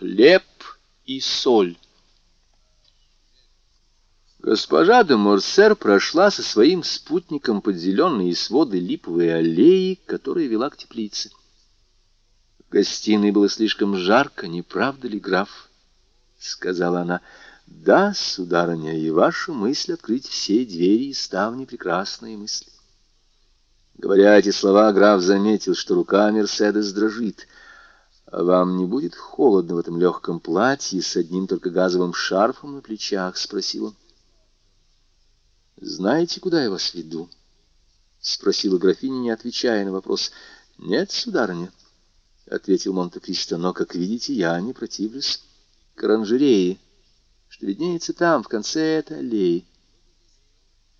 Хлеб и соль. Госпожа де Морсер прошла со своим спутником под зеленые своды липовой аллеи, которая вела к теплице. В гостиной было слишком жарко, не правда ли, граф? — сказала она. — Да, сударыня, и ваша мысль открыть все двери и ставни — прекрасные мысли. Говоря эти слова, граф заметил, что рука Мерседес дрожит. «А вам не будет холодно в этом легком платье с одним только газовым шарфом на плечах?» — спросил он. «Знаете, куда я вас веду?» — спросила графиня, не отвечая на вопрос. «Нет, сударыня», — ответил Монте-Кристо, — «но, как видите, я не противлюсь к оранжерее, что виднеется там, в конце этой аллеи.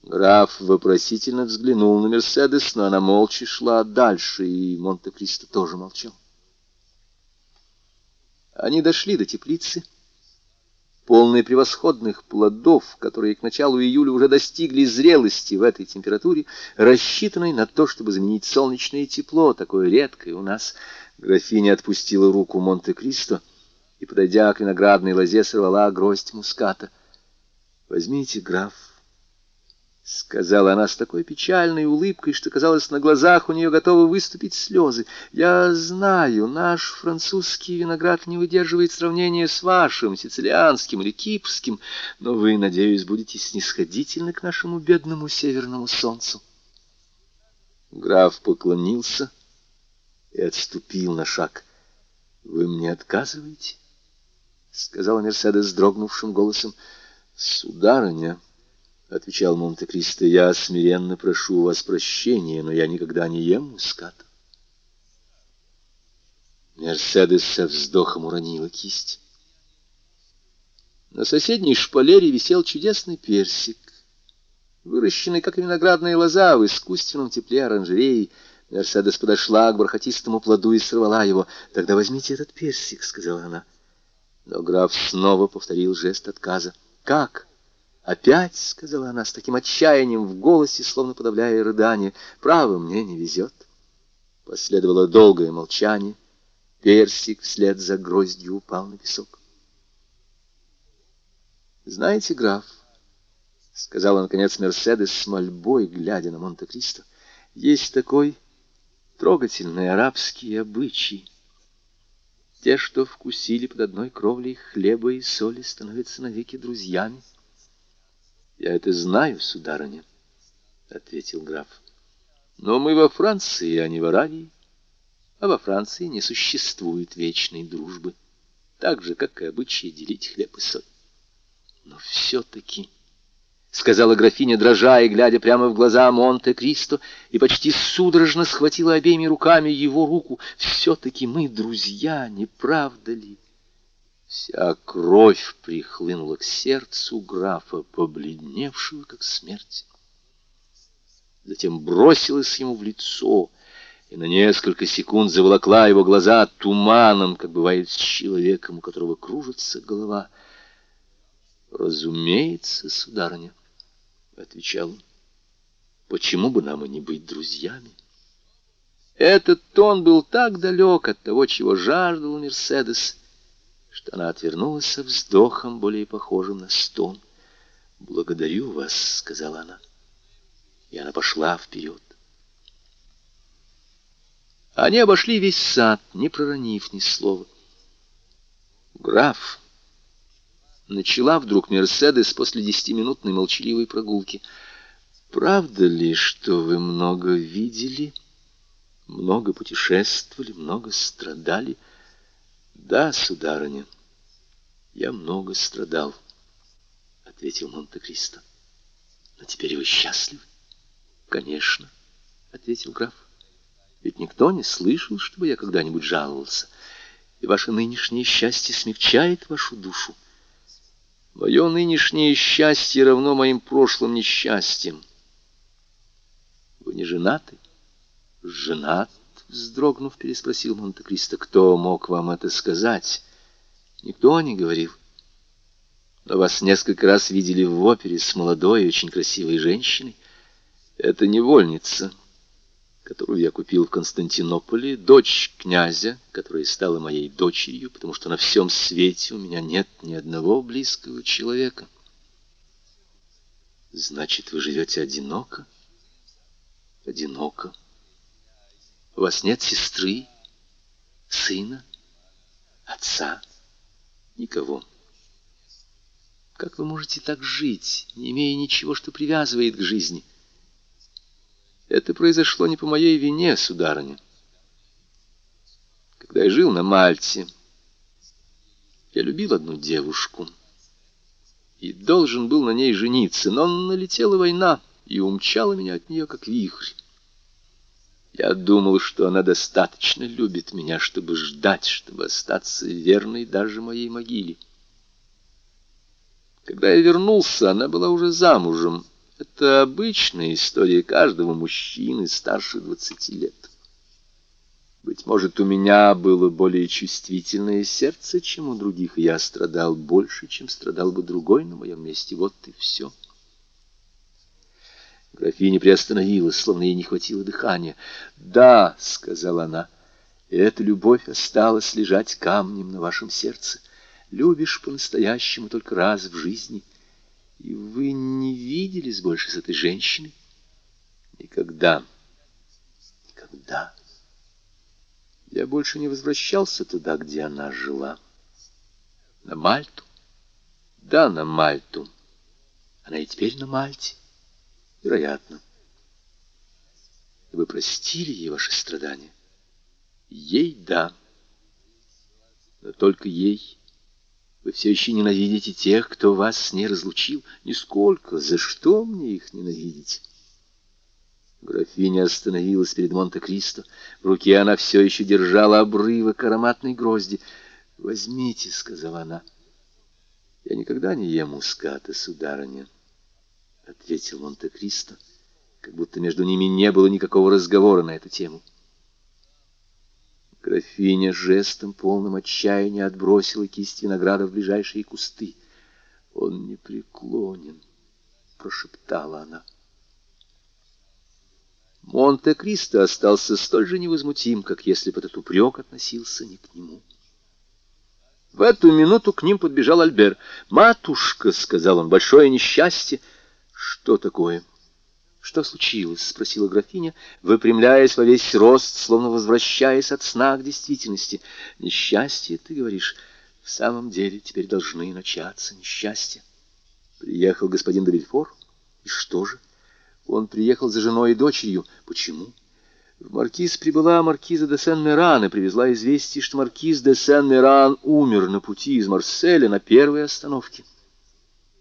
Граф вопросительно взглянул на Мерседес, но она молча шла дальше, и Монте-Кристо тоже молчал. Они дошли до теплицы, полной превосходных плодов, которые к началу июля уже достигли зрелости в этой температуре, рассчитанной на то, чтобы заменить солнечное тепло, такое редкое у нас. Графиня отпустила руку Монте-Кристо и, подойдя к виноградной лозе, сорвала гроздь муската. «Возьмите, граф», — сказала она с такой печальной улыбкой, что, казалось, на глазах у нее готовы выступить слезы. «Я знаю, наш французский виноград не выдерживает сравнения с вашим, сицилианским или кипрским, но вы, надеюсь, будете снисходительны к нашему бедному северному солнцу». Граф поклонился и отступил на шаг. «Вы мне отказываете?» — сказала Мерседес дрогнувшим голосом. «Сударыня». — отвечал Монте-Кристо, — я смиренно прошу у вас прощения, но я никогда не ем муската. Мерседес со вздохом уронила кисть. На соседней шпалере висел чудесный персик, выращенный, как виноградная лоза, в искусственном тепле оранжереи. Мерседес подошла к бархатистому плоду и сорвала его. «Тогда возьмите этот персик», — сказала она. Но граф снова повторил жест отказа. «Как?» «Опять», — сказала она с таким отчаянием в голосе, словно подавляя рыдание, — «право, мне не везет». Последовало долгое молчание. Персик вслед за гроздью упал на песок. «Знаете, граф», — сказала, наконец, Мерседес с мольбой, глядя на Монте-Кристо, — «есть такой трогательный арабский обычай. Те, что вкусили под одной кровлей хлеба и соли, становятся навеки друзьями». Я это знаю, сударыня, — ответил граф. Но мы во Франции, а не в Аравии. А во Франции не существует вечной дружбы, так же, как и обычай делить хлеб и соль. Но все-таки, — сказала графиня, дрожа и глядя прямо в глаза Монте-Кристо, и почти судорожно схватила обеими руками его руку, — все-таки мы друзья, не правда ли? — Вся кровь прихлынула к сердцу графа, побледневшего, как смерть. Затем бросилась ему в лицо и на несколько секунд заволокла его глаза туманом, как бывает с человеком, у которого кружится голова. «Разумеется, сударыня», — отвечал он, — «почему бы нам и не быть друзьями?» Этот тон был так далек от того, чего жаждал Мерседес, что она отвернулась со вздохом, более похожим на стон. «Благодарю вас», — сказала она. И она пошла вперед. Они обошли весь сад, не проронив ни слова. «Граф», — начала вдруг Мерседес после десятиминутной молчаливой прогулки, «правда ли, что вы много видели, много путешествовали, много страдали?» Да, сударыня, я много страдал, — ответил Монте-Кристо. Но теперь вы счастливы? Конечно, — ответил граф. Ведь никто не слышал, чтобы я когда-нибудь жаловался. И ваше нынешнее счастье смягчает вашу душу. Мое нынешнее счастье равно моим прошлым несчастьям. Вы не женаты? Женат вздрогнув, переспросил Монте-Кристо. «Кто мог вам это сказать?» «Никто не говорил. Но вас несколько раз видели в опере с молодой, очень красивой женщиной. Это невольница, которую я купил в Константинополе, дочь князя, которая стала моей дочерью, потому что на всем свете у меня нет ни одного близкого человека. Значит, вы живете одиноко? Одиноко. У вас нет сестры, сына, отца, никого. Как вы можете так жить, не имея ничего, что привязывает к жизни? Это произошло не по моей вине, сударыня. Когда я жил на Мальте, я любил одну девушку и должен был на ней жениться, но налетела война и умчала меня от нее, как вихрь. Я думал, что она достаточно любит меня, чтобы ждать, чтобы остаться верной даже моей могиле. Когда я вернулся, она была уже замужем, это обычная история каждого мужчины старше двадцати лет. Быть может, у меня было более чувствительное сердце, чем у других, и я страдал больше, чем страдал бы другой на моем месте. Вот и все. Графиня приостановилась, словно ей не хватило дыхания. «Да», — сказала она, — «эта любовь осталась лежать камнем на вашем сердце. Любишь по-настоящему только раз в жизни». И вы не виделись больше с этой женщиной? Никогда. Никогда. Я больше не возвращался туда, где она жила. На Мальту? Да, на Мальту. Она и теперь на Мальте. Вероятно. Вы простили ей ваши страдания? Ей — да. Но только ей. Вы все еще ненавидите тех, кто вас с ней разлучил? Нисколько. За что мне их ненавидеть? Графиня остановилась перед Монте-Кристо. В руке она все еще держала обрывок ароматной грозди. «Возьмите», — сказала она. «Я никогда не ем муската, сударыня», — ответил Монте-Кристо, как будто между ними не было никакого разговора на эту тему. Графиня жестом, полным отчаяния, отбросила кисть винограда в ближайшие кусты. «Он не преклонен», — прошептала она. Монте-Кристо остался столь же невозмутим, как если бы этот упрек относился не к нему. В эту минуту к ним подбежал Альбер. «Матушка», — сказал он, — «большое несчастье». «Что такое?» «Что случилось?» — спросила графиня, выпрямляясь во весь рост, словно возвращаясь от сна к действительности. «Несчастье, ты говоришь, в самом деле теперь должны начаться несчастья». Приехал господин Давильфор. И что же? Он приехал за женой и дочерью. Почему? В Маркиз прибыла маркиза де Сен-Меран и привезла известие, что маркиз де Сен-Меран умер на пути из Марселя на первой остановке.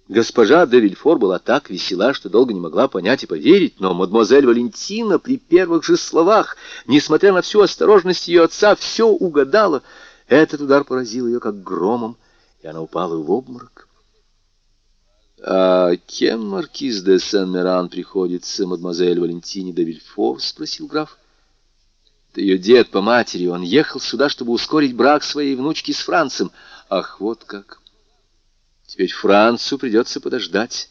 Госпожа де Вильфор была так весела, что долго не могла понять и поверить, но мадемуазель Валентина при первых же словах, несмотря на всю осторожность ее отца, все угадала. Этот удар поразил ее как громом, и она упала в обморок. «А кем маркиз де Сен-Меран приходится мадемуазель Валентине де Вильфор?» — спросил граф. «Это ее дед по матери. Он ехал сюда, чтобы ускорить брак своей внучки с Францем. Ах, вот как!» Теперь Францу придется подождать.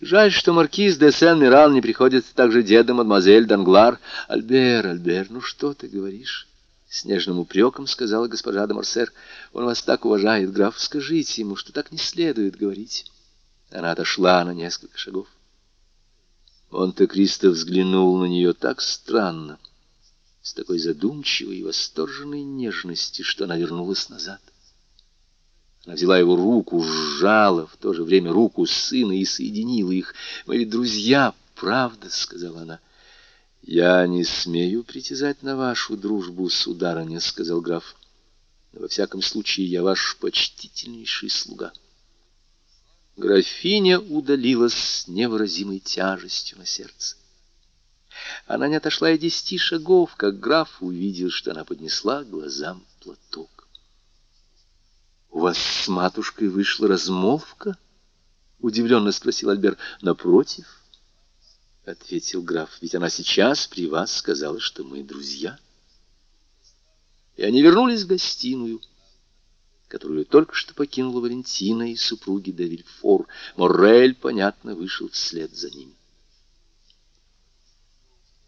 Жаль, что маркиз де Сен-Миран не приходится также деда мадемуазель Данглар. Альбер, Альбер, ну что ты говоришь? С нежным упреком сказала госпожа де Марсер. Он вас так уважает, граф, скажите ему, что так не следует говорить. Она отошла на несколько шагов. Монте-Кристо взглянул на нее так странно, с такой задумчивой и восторженной нежностью, что она вернулась назад. Она взяла его руку, сжала в то же время руку сына и соединила их. «Мы ведь друзья, правда?» — сказала она. «Я не смею притязать на вашу дружбу, сударыня», — сказал граф. «Но во всяком случае я ваш почтительнейший слуга». Графиня удалилась с невыразимой тяжестью на сердце. Она не отошла и десяти шагов, как граф увидел, что она поднесла глазам платок. «У вас с матушкой вышла размолвка?» — удивленно спросил Альбер. «Напротив», — ответил граф, — «ведь она сейчас при вас сказала, что мы друзья». И они вернулись в гостиную, которую только что покинула Валентина и супруги де Вильфор. Моррель, понятно, вышел вслед за ними.